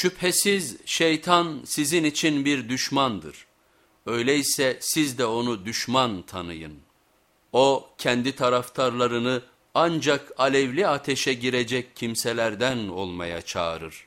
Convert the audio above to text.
Şüphesiz şeytan sizin için bir düşmandır. Öyleyse siz de onu düşman tanıyın. O kendi taraftarlarını ancak alevli ateşe girecek kimselerden olmaya çağırır.